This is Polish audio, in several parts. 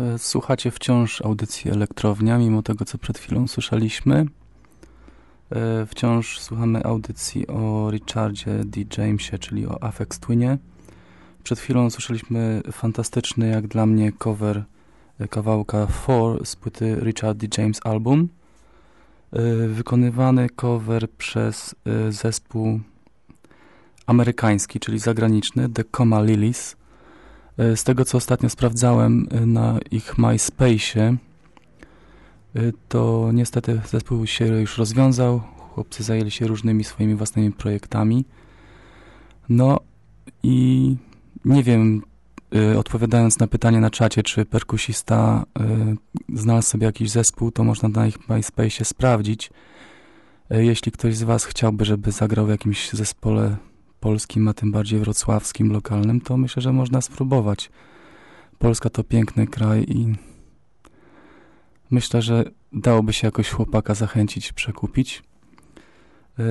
E, słuchacie wciąż audycji Elektrownia, mimo tego, co przed chwilą słyszeliśmy. E, wciąż słuchamy audycji o Richardzie D. Jamesie, czyli o Afex Twinie. Przed chwilą słyszeliśmy fantastyczny, jak dla mnie, cover e, kawałka Four z płyty Richard D. James Album. Wykonywany cover przez zespół amerykański, czyli zagraniczny, The Coma Lilies. E, z tego, co ostatnio sprawdzałem e, na ich MySpace'ie, e, to niestety zespół się już rozwiązał. Chłopcy zajęli się różnymi swoimi własnymi projektami. No i nie wiem, odpowiadając na pytanie na czacie, czy perkusista znalazł sobie jakiś zespół, to można na ich MySpace'ie sprawdzić. Jeśli ktoś z Was chciałby, żeby zagrał w jakimś zespole polskim, a tym bardziej wrocławskim, lokalnym, to myślę, że można spróbować. Polska to piękny kraj i myślę, że dałoby się jakoś chłopaka zachęcić, przekupić. E,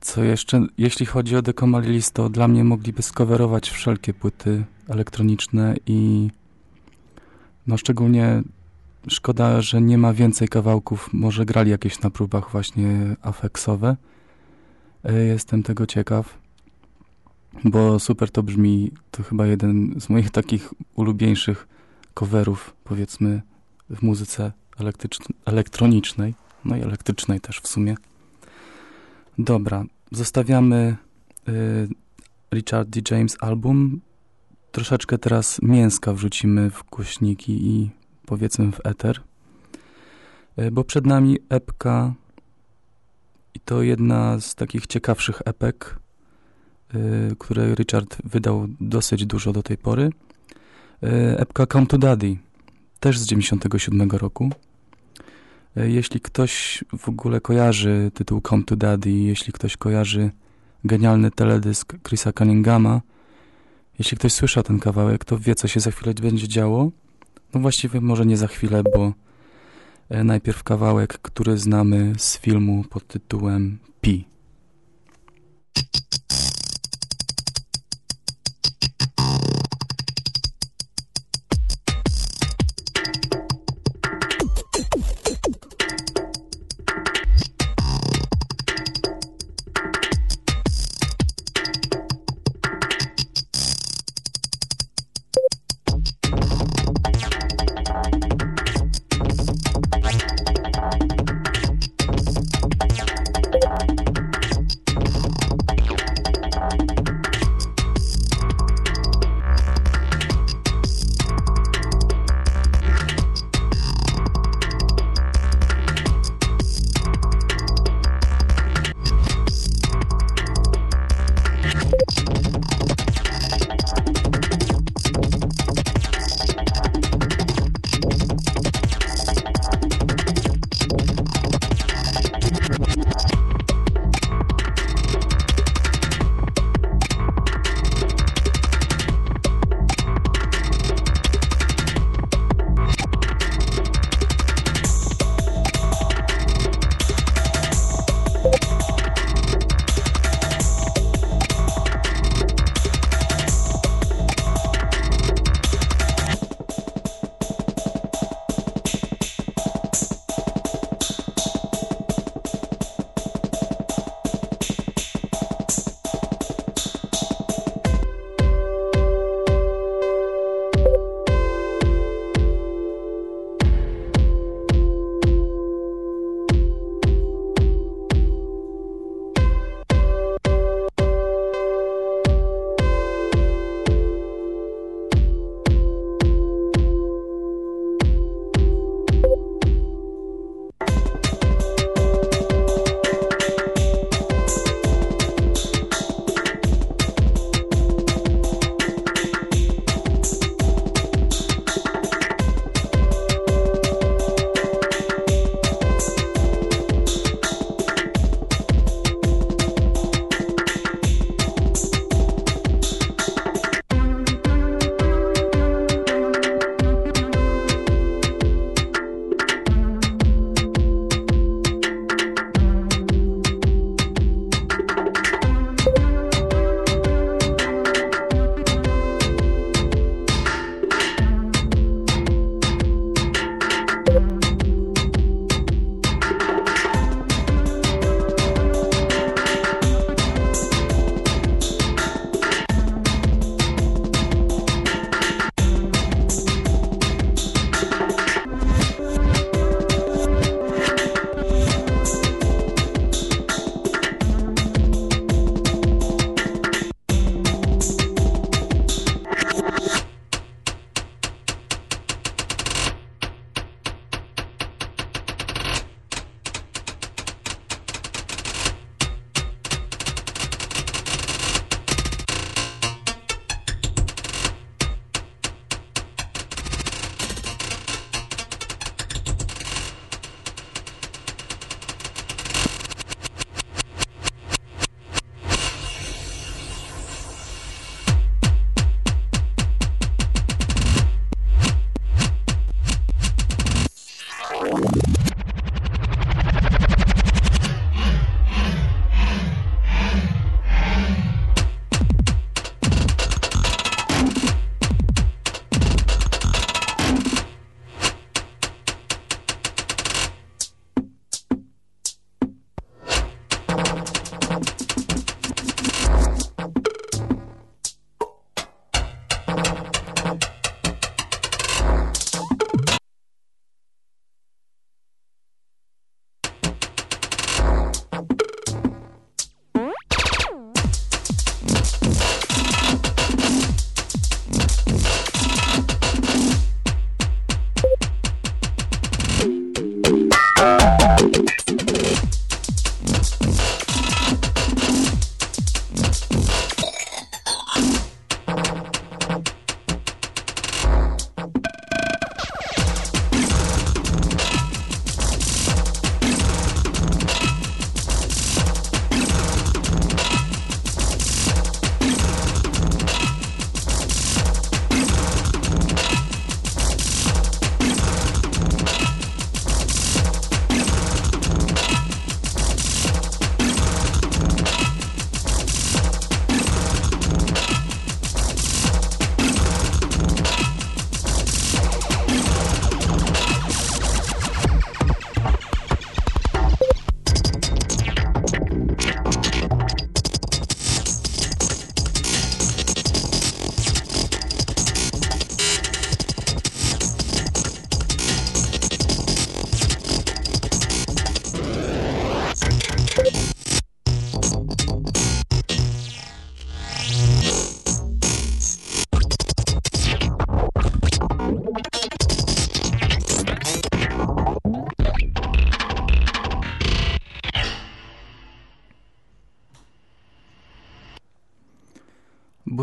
co jeszcze, jeśli chodzi o Decomalilis, to dla mnie mogliby skowerować wszelkie płyty elektroniczne i no szczególnie szkoda, że nie ma więcej kawałków, może grali jakieś na próbach właśnie afeksowe. E, jestem tego ciekaw, bo super to brzmi. To chyba jeden z moich takich ulubieńszych coverów, powiedzmy, w muzyce elektronicznej, no i elektrycznej też w sumie. Dobra, zostawiamy y, Richard D. James album. Troszeczkę teraz mięska wrzucimy w głośniki i powiedzmy w eter, y, bo przed nami epka i to jedna z takich ciekawszych epek, y, które Richard wydał dosyć dużo do tej pory. Y, epka Come to Daddy, też z 97 roku. Y, jeśli ktoś w ogóle kojarzy tytuł Come to Daddy, jeśli ktoś kojarzy genialny teledysk Chrisa Cunninghama, jeśli ktoś słyszał ten kawałek, to wie, co się za chwilę będzie działo. No właściwie może nie za chwilę, bo najpierw kawałek, który znamy z filmu pod tytułem Pi.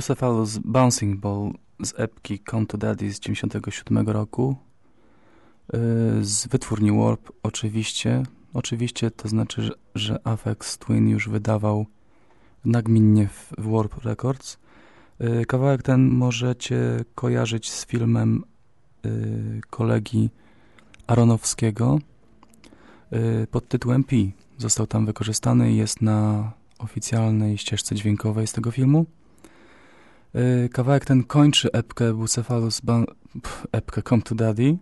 Bucephalus Bouncing Ball z epki Come to Daddy z 97 roku. Y, z wytwórni Warp oczywiście. Oczywiście to znaczy, że, Afex Twin już wydawał nagminnie w, Warp Records. Y, kawałek ten możecie kojarzyć z filmem y, kolegi Aronowskiego pod tytułem P. Został tam wykorzystany i jest na oficjalnej ścieżce dźwiękowej z tego filmu. Y, kawałek ten kończy epkę Bucephalus epkę Come to Daddy.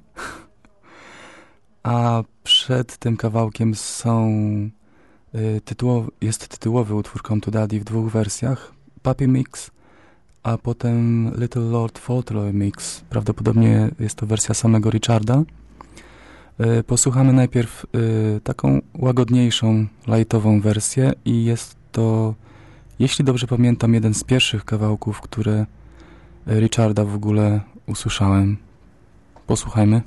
A przed tym kawałkiem są y, tytułowy, jest tytułowy utwór Come to Daddy w dwóch wersjach. Puppy Mix, a potem Little Lord Fauntleroy Mix. Prawdopodobnie jest to wersja samego Richarda. Y, posłuchamy najpierw taką łagodniejszą, lightową wersję i jest to jeśli dobrze pamiętam, jeden z pierwszych kawałków, które Richarda w ogóle usłyszałem. Posłuchajmy.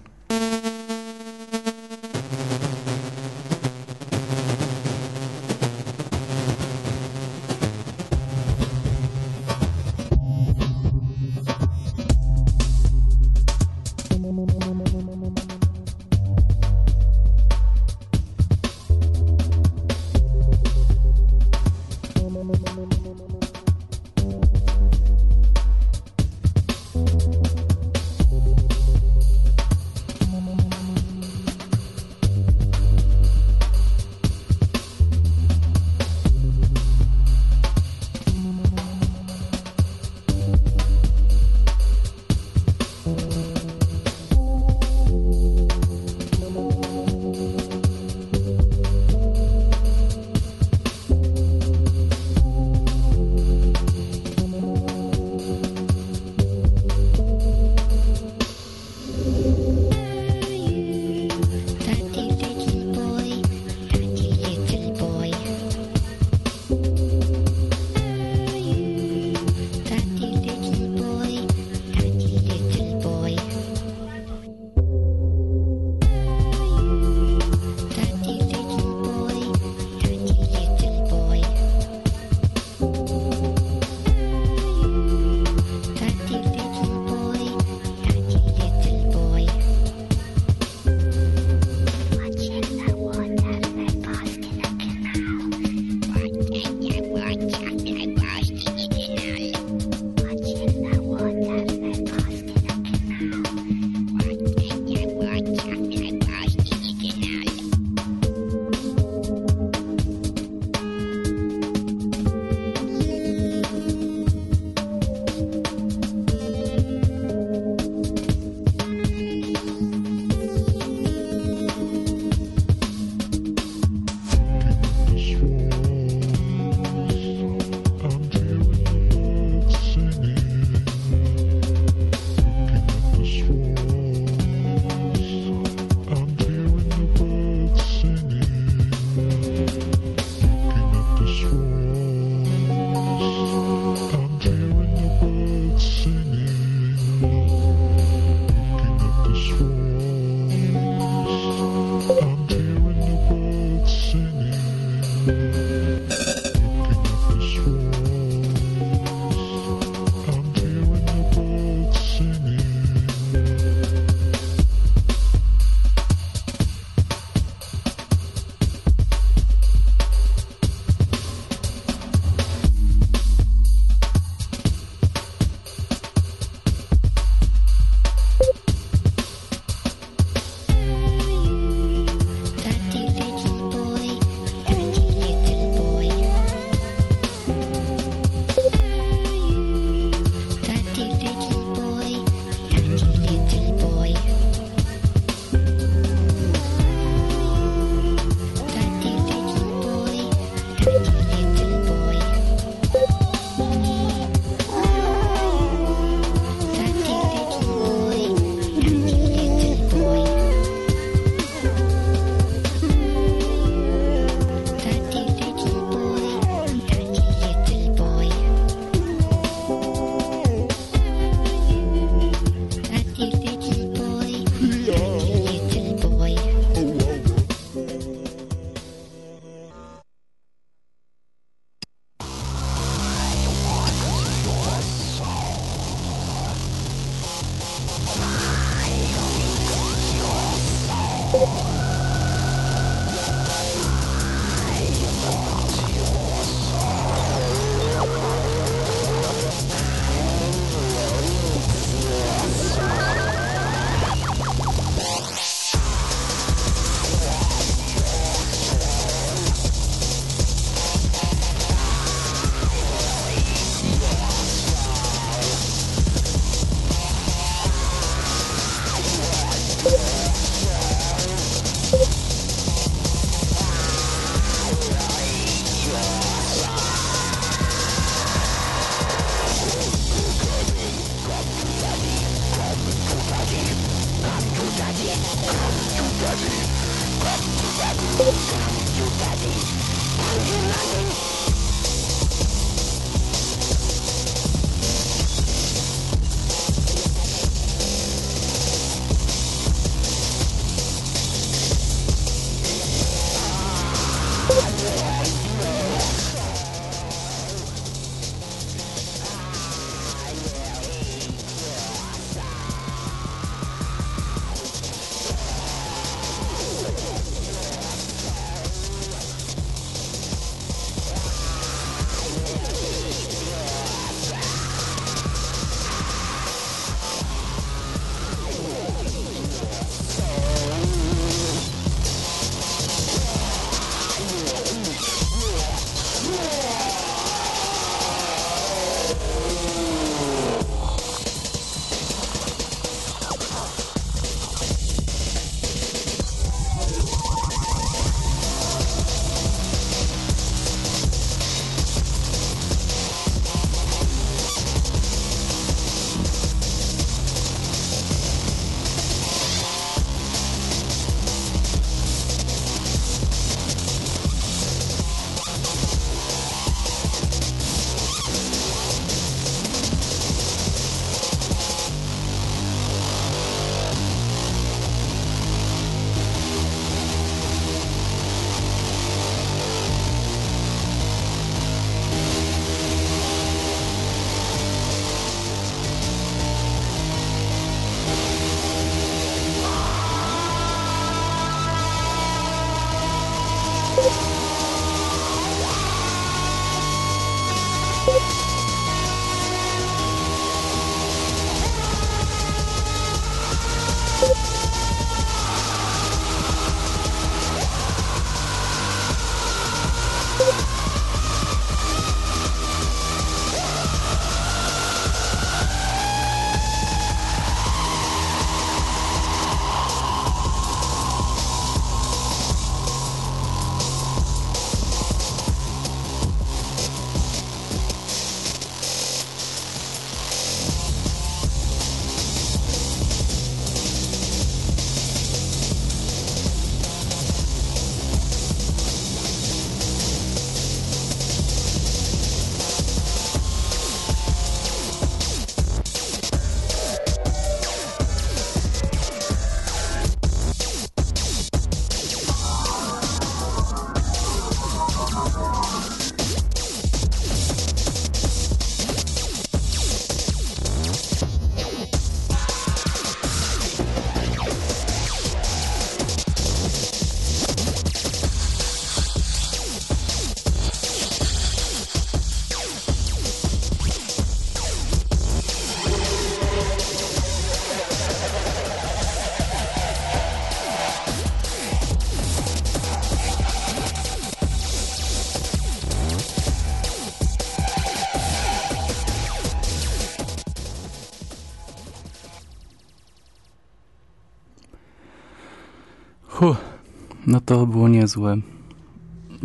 No to było niezłe.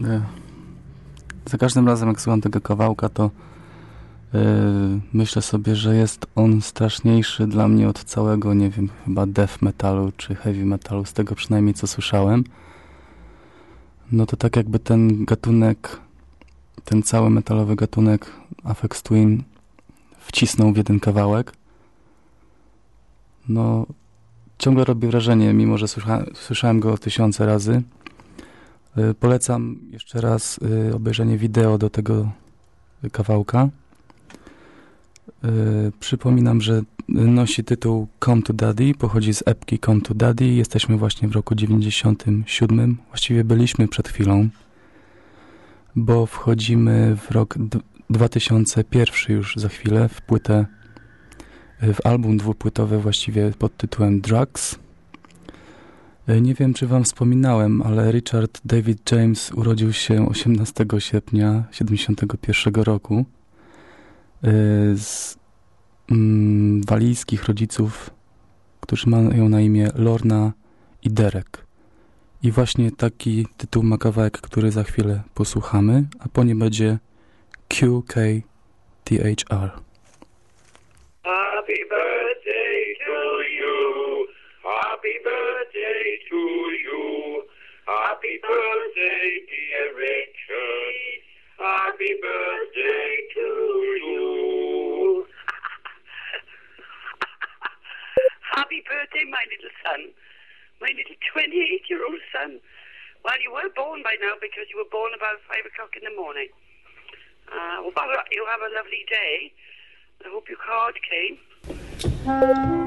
E, za każdym razem, jak słucham tego kawałka, to yy, myślę sobie, że jest on straszniejszy dla mnie od całego, nie wiem, chyba death metalu czy heavy metalu, z tego przynajmniej co słyszałem. No to tak jakby ten gatunek, ten cały metalowy gatunek Afex Twin wcisnął w jeden kawałek. No, ciągle robi wrażenie, mimo że słysza, słyszałem go tysiące razy. Y, polecam jeszcze raz y, obejrzenie wideo do tego kawałka. Y, przypominam, że nosi tytuł Come to Daddy, pochodzi z epki Come to Daddy. Jesteśmy właśnie w roku 97. Właściwie byliśmy przed chwilą, bo wchodzimy w rok 2001 już za chwilę w płytę w album dwupłytowy właściwie pod tytułem Drugs. E, nie wiem, czy wam wspominałem, ale Richard David James urodził się 18 sierpnia 71 roku e, z mm, walijskich rodziców, którzy mają na imię Lorna i Derek. I właśnie taki tytuł ma kawałek, który za chwilę posłuchamy, a po nim będzie QKTHR. Happy birthday to you. Happy birthday to you. Happy birthday, dear Richard. Happy birthday to you. Happy birthday, my little son. My little 28 year old son. Well, you were born by now because you were born about 5 o'clock in the morning. Uh, well, you have a lovely day. I hope your card came.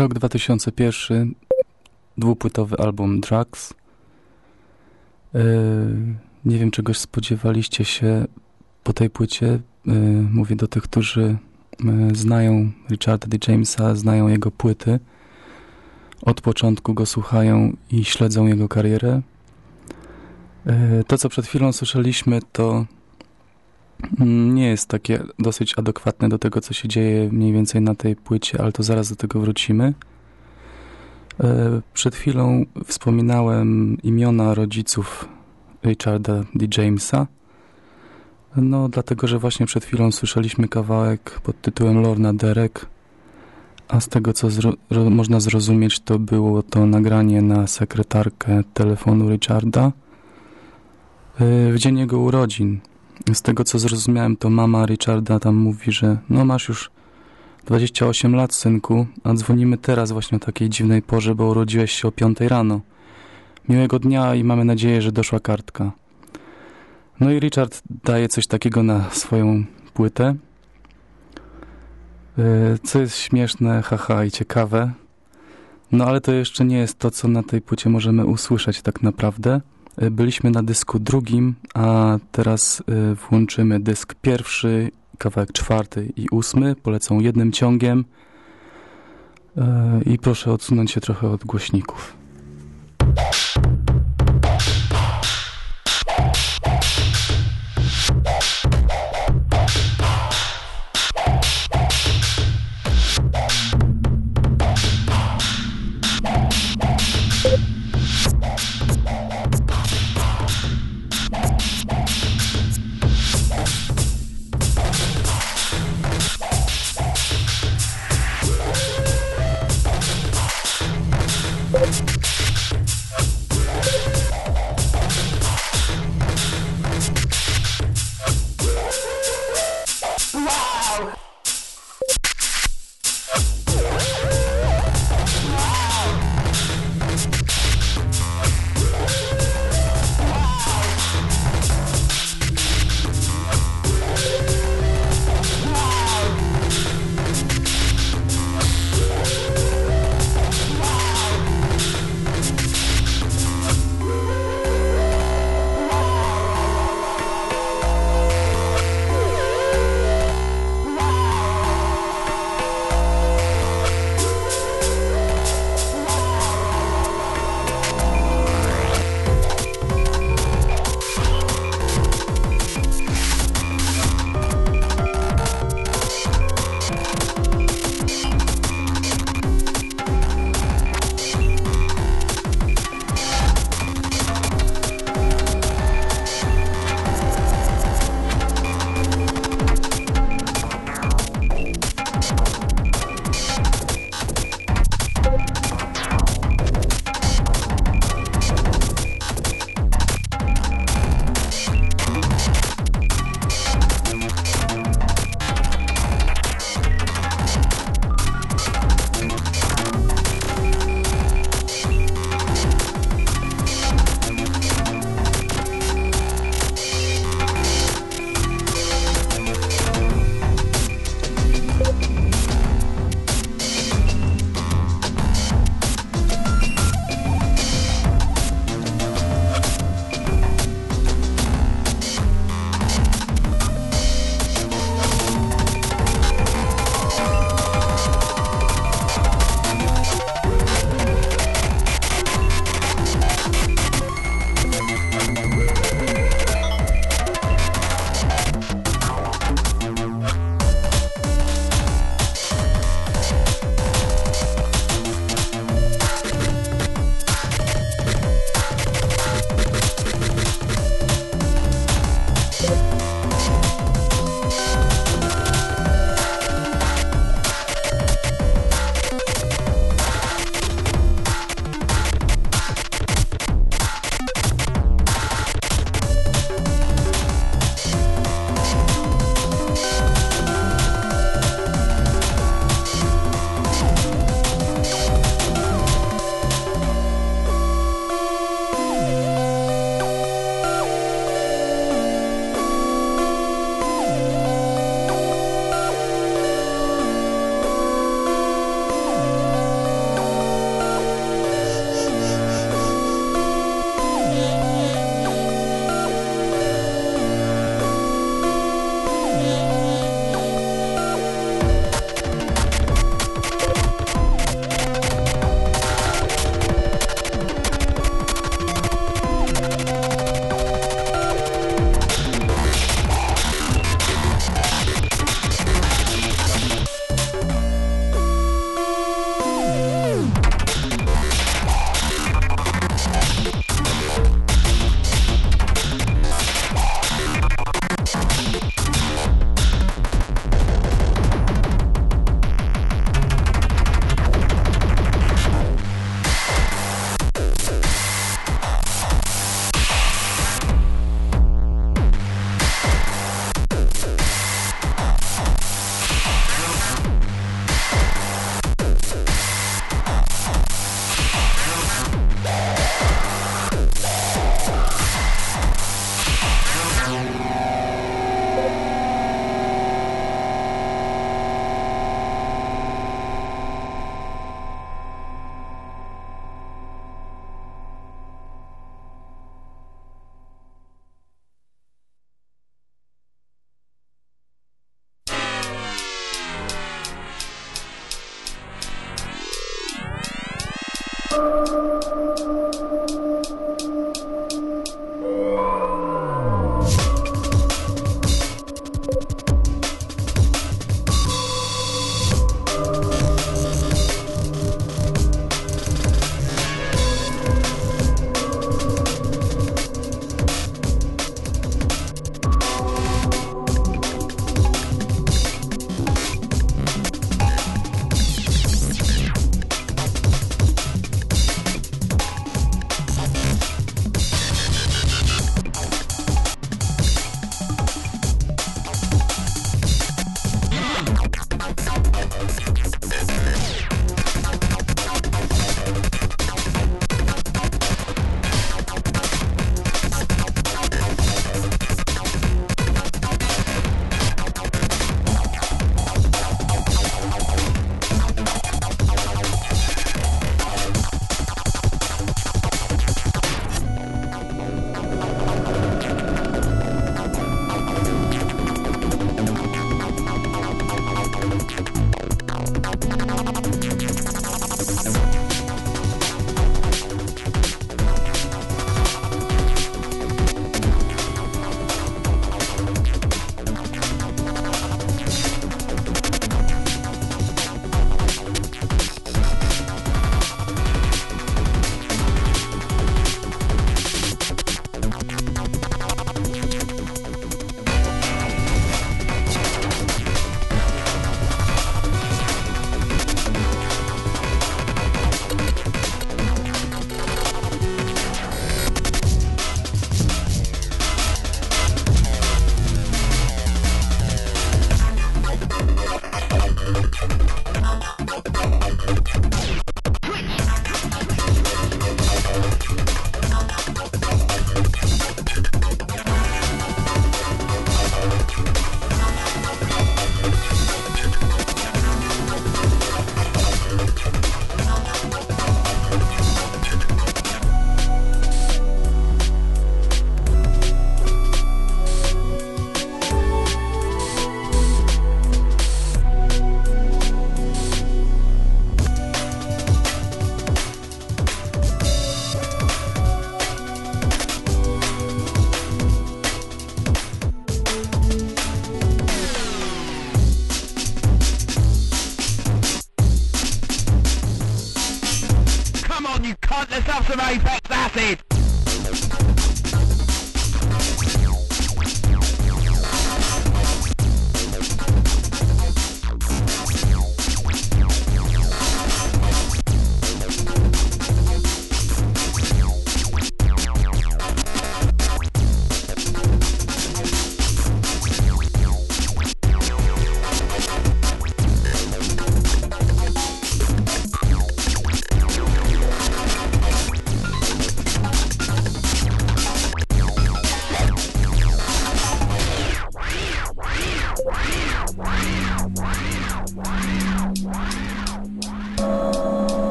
Rok 2001, dwupłytowy album Drugs. Yy, nie wiem, czegoś spodziewaliście się po tej płycie. Yy, mówię do tych, którzy yy, znają Richarda D. Jamesa, znają jego płyty. Od początku go słuchają i śledzą jego karierę. To, co przed chwilą słyszeliśmy, to nie jest takie dosyć adekwatne do tego, co się dzieje mniej więcej na tej płycie, ale to zaraz do tego wrócimy. E, przed chwilą wspominałem imiona rodziców Richarda D. Jamesa. No, dlatego, że właśnie przed chwilą słyszeliśmy kawałek pod tytułem Lorna Derek, a z tego, co zro można zrozumieć, to było to nagranie na sekretarkę telefonu Richarda e, w dzień jego urodzin. Z tego, co zrozumiałem, to mama Richarda tam mówi, że no masz już 28 lat, synku, a dzwonimy teraz właśnie o takiej dziwnej porze, bo urodziłeś się o 5 rano. Miłego dnia i mamy nadzieję, że doszła kartka. No i Richard daje coś takiego na swoją płytę, e, co jest śmieszne, haha i ciekawe. No ale to jeszcze nie jest to, co na tej płycie możemy usłyszeć tak naprawdę. E, byliśmy na dysku drugim, a teraz e, włączymy dysk pierwszy kawałek czwarty i ósmy polecą jednym ciągiem e, i proszę odsunąć się trochę od głośników.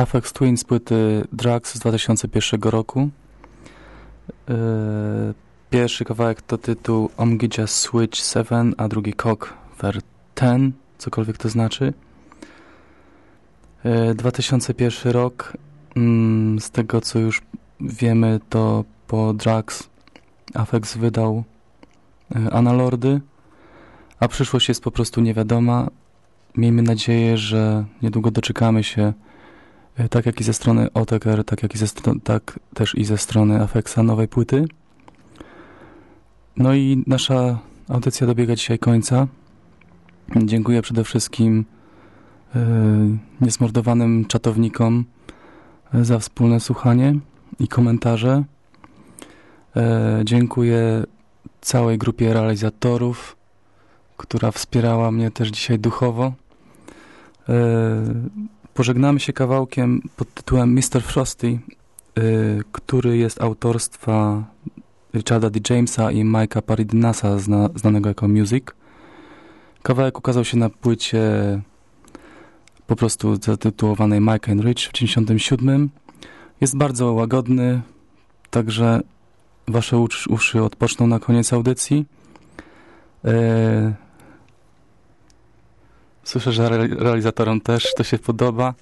Afex Twin z płyty Drugs z 2001 roku. E, pierwszy kawałek to tytuł Omgija Switch 7, a drugi Cock Ver 10, cokolwiek to znaczy. 2001 e, rok, mm, z tego co już wiemy, to po Drugs Afex wydał e, Analordy, a przyszłość jest po prostu niewiadoma. Miejmy nadzieję, że niedługo doczekamy się tak jak i ze strony OTKR, tak jak i ze tak też i ze strony Afexa nowej płyty. No i nasza audycja dobiega dzisiaj końca. Dziękuję przede wszystkim yy, niesmordowanym czatownikom za wspólne słuchanie i komentarze. Yy, dziękuję całej grupie realizatorów, która wspierała mnie też dzisiaj duchowo. Yy, Pożegnamy się kawałkiem pod tytułem Mr. Frosty, y, który jest autorstwa Richarda D. Jamesa i Mike'a Paridinasa, zna, znanego jako Music. Kawałek ukazał się na płycie po prostu zatytułowanej Mike and Rich w 1997. Jest bardzo łagodny, także wasze uszy odpoczną na koniec audycji. Y, Słyszę, że realizatorom też to się podoba.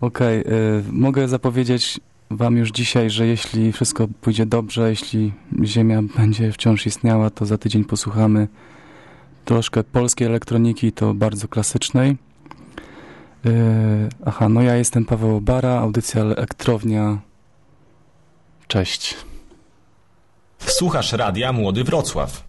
Okej, okay, mogę zapowiedzieć wam już dzisiaj, że jeśli wszystko pójdzie dobrze, jeśli Ziemia będzie wciąż istniała, to za tydzień posłuchamy troszkę polskiej elektroniki, to bardzo klasycznej. Yy, aha, no ja jestem Paweł Bara, audycja Elektrownia. Cześć. Słuchasz radia Młody Wrocław.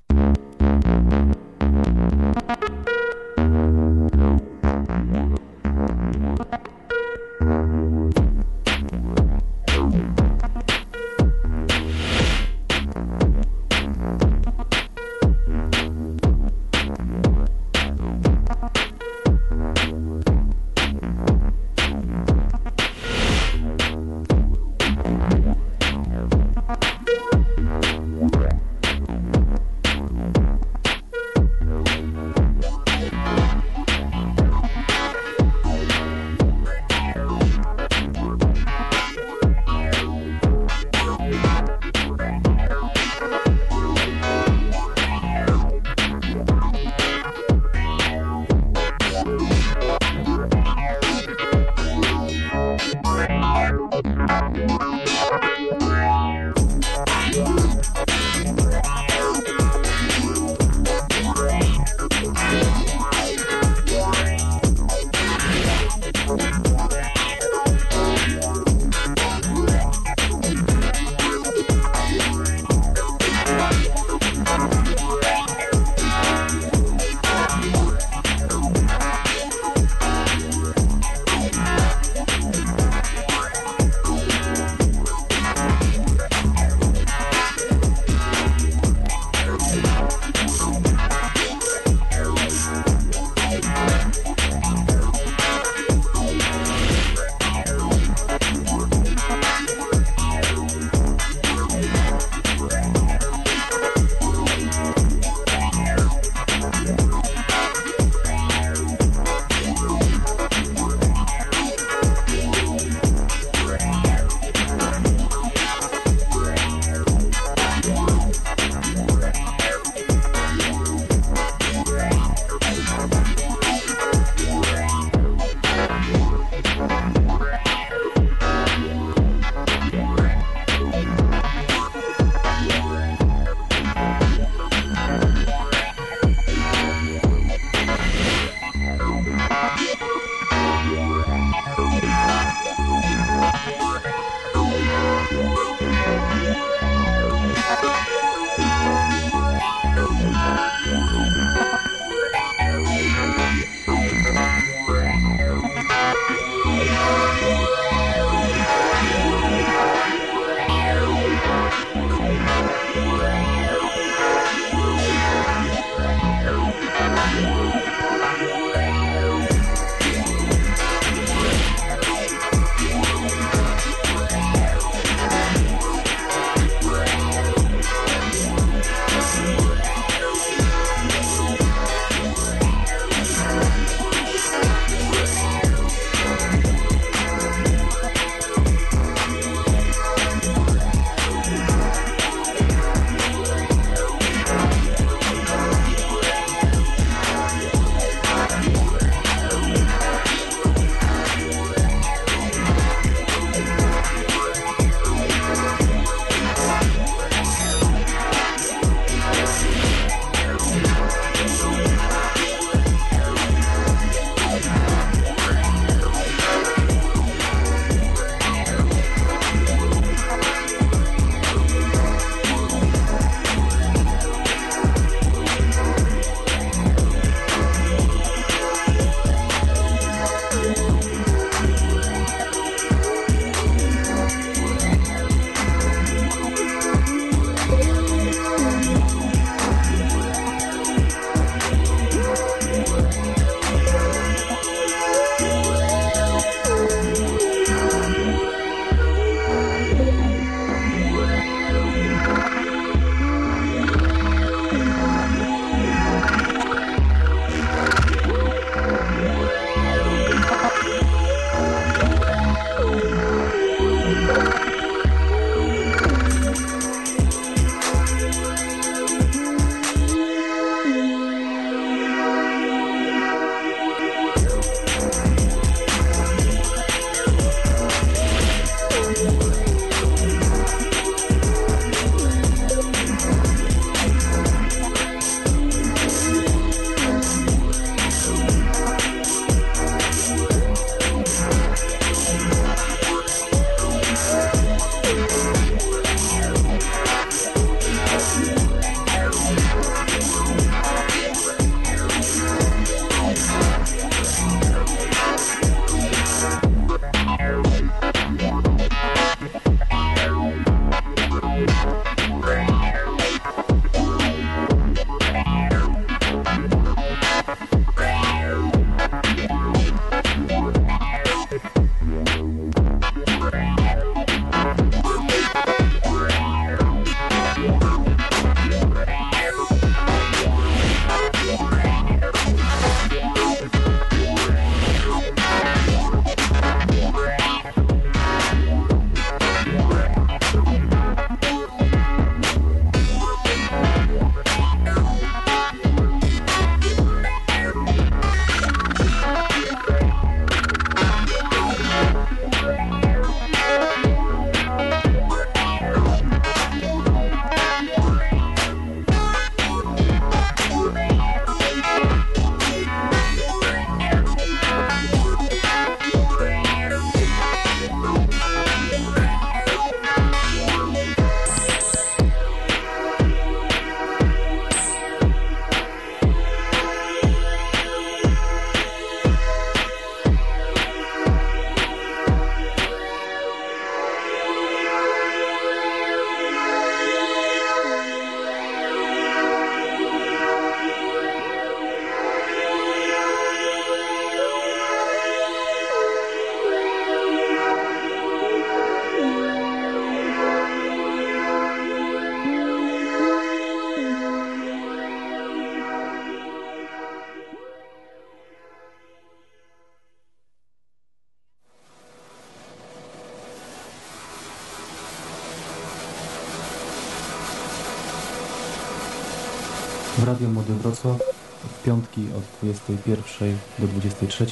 Radio Młody Wrocław w piątki od 21 do 23.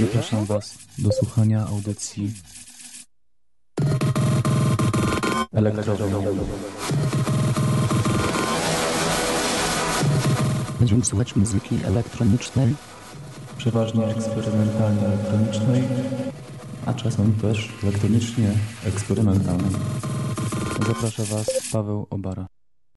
Zapraszam Was do słuchania audycji elektrowni. Będziemy słuchać muzyki elektronicznej. Przeważnie eksperymentalnie elektronicznej, a czasem też elektronicznie eksperymentalnej. Zaprasza Was Paweł Obara.